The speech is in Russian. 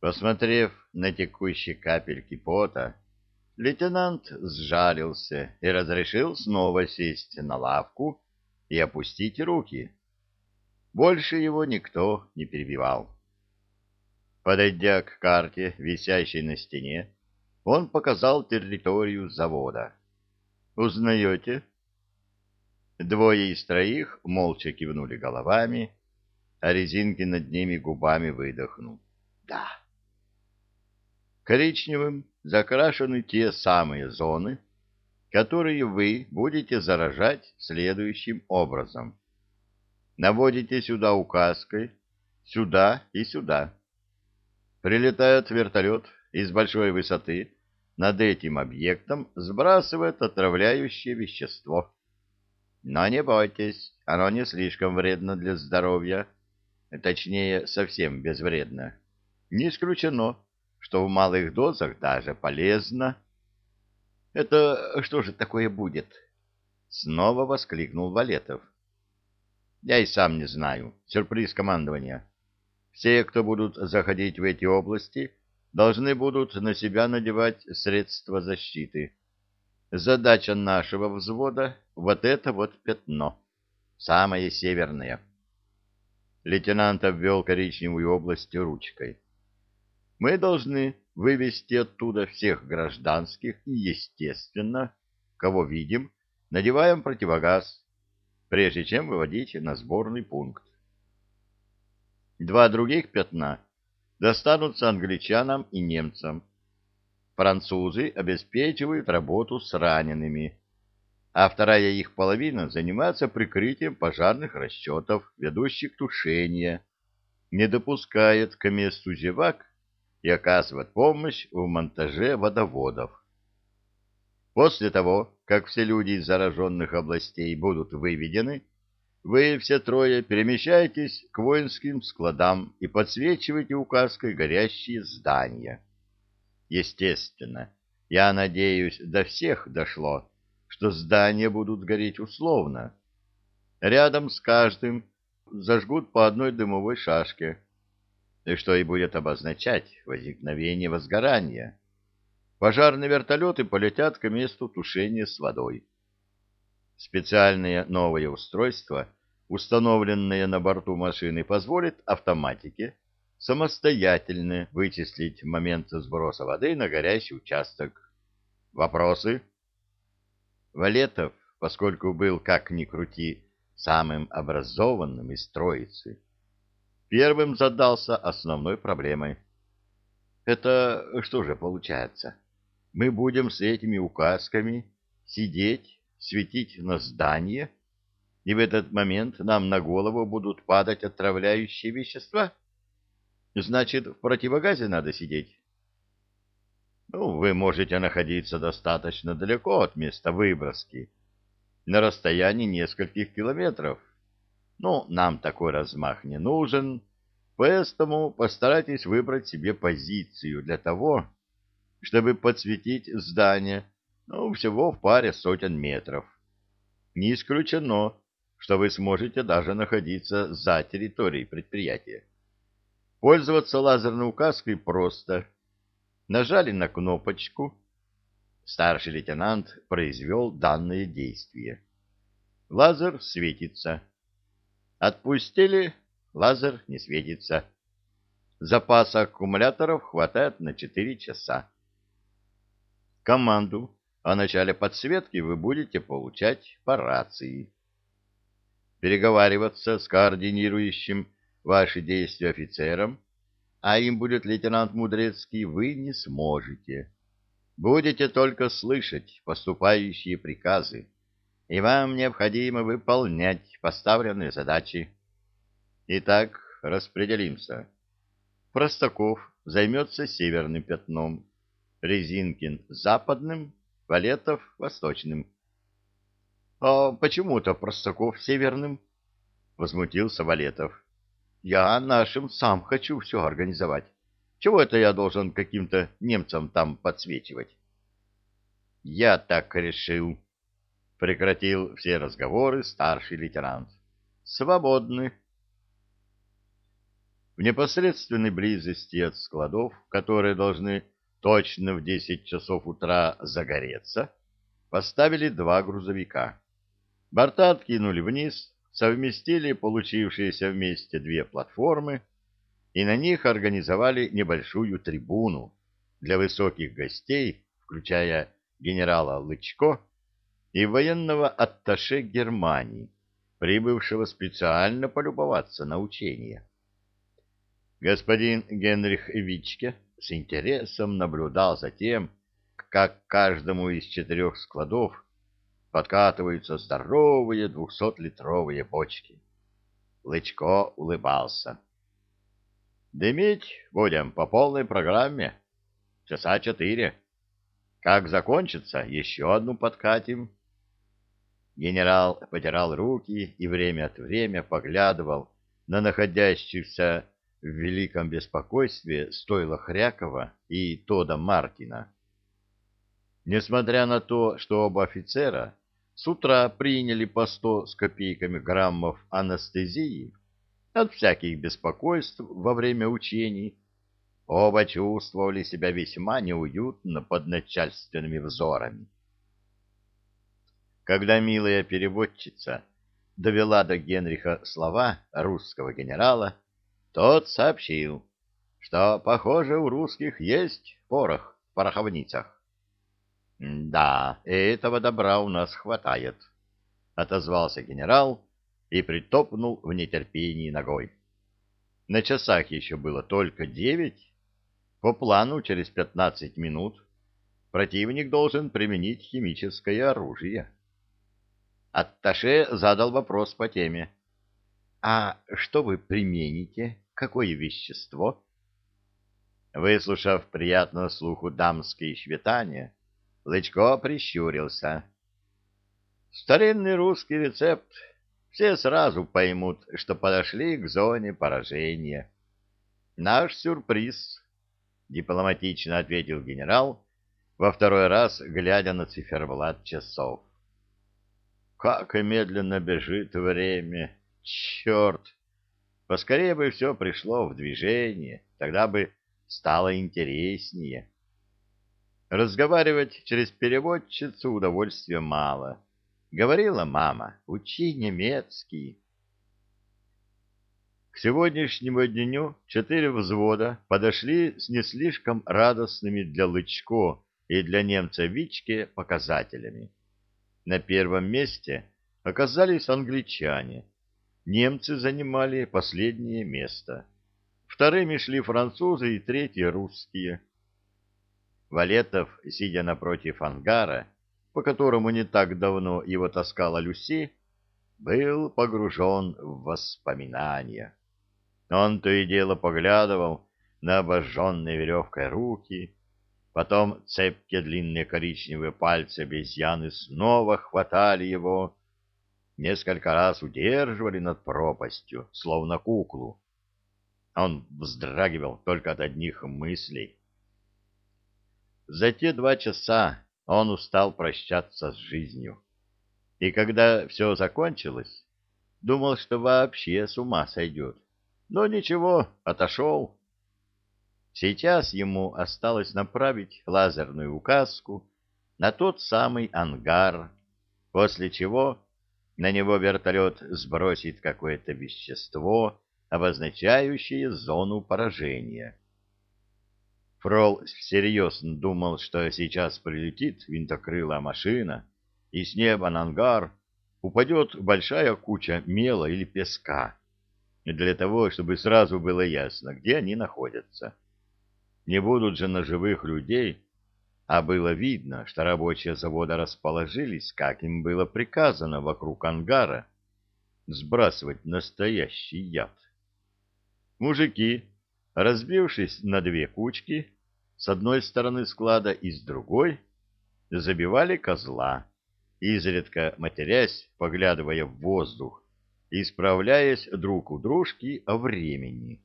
Посмотрев на текущие капельки пота, лейтенант сжалился и разрешил снова сесть на лавку и опустить руки. Больше его никто не перебивал. Подойдя к карте, висящей на стене, он показал территорию завода. «Узнаете?» Двое из троих молча кивнули головами, а резинки над ними губами выдохнул. «Да». Коричневым закрашены те самые зоны, которые вы будете заражать следующим образом. Наводите сюда указкой, сюда и сюда. Прилетает вертолет из большой высоты, над этим объектом сбрасывает отравляющее вещество. Но не бойтесь, оно не слишком вредно для здоровья, точнее, совсем безвредно. Не исключено, что в малых дозах даже полезно. Это что же такое будет? Снова воскликнул Валетов. Я и сам не знаю. Сюрприз командования. Все, кто будут заходить в эти области, должны будут на себя надевать средства защиты. Задача нашего взвода — вот это вот пятно, самое северное. Лейтенант обвел коричневую область ручкой. Мы должны вывести оттуда всех гражданских и, естественно, кого видим, надеваем противогаз, прежде чем выводить на сборный пункт. Два других пятна достанутся англичанам и немцам. Французы обеспечивают работу с ранеными, а вторая их половина занимается прикрытием пожарных расчетов, ведущих тушения, не допускает к месту зевак и оказывает помощь в монтаже водоводов. После того, как все люди из зараженных областей будут выведены, вы все трое перемещаетесь к воинским складам и подсвечиваете указкой горящие здания. Естественно, я надеюсь, до всех дошло, что здания будут гореть условно. Рядом с каждым зажгут по одной дымовой шашке, что и будет обозначать возникновение возгорания. Пожарные вертолеты полетят к месту тушения с водой. Специальное новое устройство, установленное на борту машины, позволит автоматике самостоятельно вычислить момент сброса воды на горящий участок. Вопросы? Валетов, поскольку был, как ни крути, самым образованным из троицы, первым задался основной проблемой. Это что же получается? Мы будем с этими указками сидеть, светить на здание, и в этот момент нам на голову будут падать отравляющие вещества? Значит, в противогазе надо сидеть? Ну, вы можете находиться достаточно далеко от места выброски, на расстоянии нескольких километров, ну, нам такой размах не нужен, поэтому постарайтесь выбрать себе позицию для того, чтобы подсветить здание, ну, всего в паре сотен метров. Не исключено, что вы сможете даже находиться за территорией предприятия. Пользоваться лазерной указкой просто. Нажали на кнопочку. Старший лейтенант произвел данное действие. Лазер светится. Отпустили, лазер не светится. Запаса аккумуляторов хватает на 4 часа. Команду о начале подсветки вы будете получать по рации. Переговариваться с координирующим ваши действия офицером, а им будет лейтенант Мудрецкий, вы не сможете. Будете только слышать поступающие приказы и вам необходимо выполнять поставленные задачи. Итак, распределимся. Простаков займется северным пятном, Резинкин — западным, Валетов — восточным. — А почему-то Простаков северным? — возмутился Валетов. — Я нашим сам хочу все организовать. Чего это я должен каким-то немцам там подсвечивать? — Я так решил, Прекратил все разговоры старший лейтенант. Свободны. В непосредственной близости от складов, которые должны точно в 10 часов утра загореться, поставили два грузовика. Борта откинули вниз, совместили получившиеся вместе две платформы и на них организовали небольшую трибуну для высоких гостей, включая генерала Лычко и военного атташе Германии, прибывшего специально полюбоваться на учения. Господин Генрих Вичке с интересом наблюдал за тем, как к каждому из четырех складов подкатываются здоровые двухсотлитровые бочки. Лычко улыбался. «Дымить будем по полной программе. Часа четыре. Как закончится, еще одну подкатим». Генерал потирал руки и время от времени поглядывал на находящихся в великом беспокойстве стойла Хрякова и Тода Мартина. Несмотря на то, что оба офицера с утра приняли по сто с копейками граммов анестезии от всяких беспокойств во время учений, оба чувствовали себя весьма неуютно под начальственными взорами. Когда милая переводчица довела до Генриха слова русского генерала, тот сообщил, что, похоже, у русских есть порох в пороховницах. — Да, этого добра у нас хватает, — отозвался генерал и притопнул в нетерпении ногой. На часах еще было только девять. По плану через пятнадцать минут противник должен применить химическое оружие. Атташе задал вопрос по теме. «А что вы примените? Какое вещество?» Выслушав приятно слуху дамские щветания, Лычко прищурился. Старинный русский рецепт. Все сразу поймут, что подошли к зоне поражения. Наш сюрприз, дипломатично ответил генерал, во второй раз глядя на циферблат часов. Как медленно бежит время. Черт! Поскорее бы все пришло в движение, тогда бы стало интереснее. Разговаривать через переводчицу удовольствия мало. Говорила мама, учи немецкий. К сегодняшнему дню четыре взвода подошли с не слишком радостными для Лычко и для немца Вичке показателями. На первом месте оказались англичане. Немцы занимали последнее место. Вторыми шли французы и третьи русские. Валетов, сидя напротив ангара, по которому не так давно его таскала Люси, был погружен в воспоминания. Он то и дело поглядывал на обожженные веревкой руки, потом цепкие длинные коричневые пальцы обезьяны снова хватали его, несколько раз удерживали над пропастью, словно куклу. Он вздрагивал только от одних мыслей. За те два часа он устал прощаться с жизнью. И когда все закончилось, думал, что вообще с ума сойдет. Но ничего, отошел. Сейчас ему осталось направить лазерную указку на тот самый ангар, после чего на него вертолет сбросит какое-то вещество, обозначающее зону поражения. Фрол всерьез думал, что сейчас прилетит винтокрылая машина, и с неба на ангар упадет большая куча мела или песка, для того, чтобы сразу было ясно, где они находятся. Не будут же на живых людей, а было видно, что рабочие завода расположились, как им было приказано вокруг ангара, сбрасывать настоящий яд. Мужики разбившись на две кучки, с одной стороны склада и с другой, забивали козла, изредка матерясь, поглядывая в воздух и справляясь друг у дружки о времени.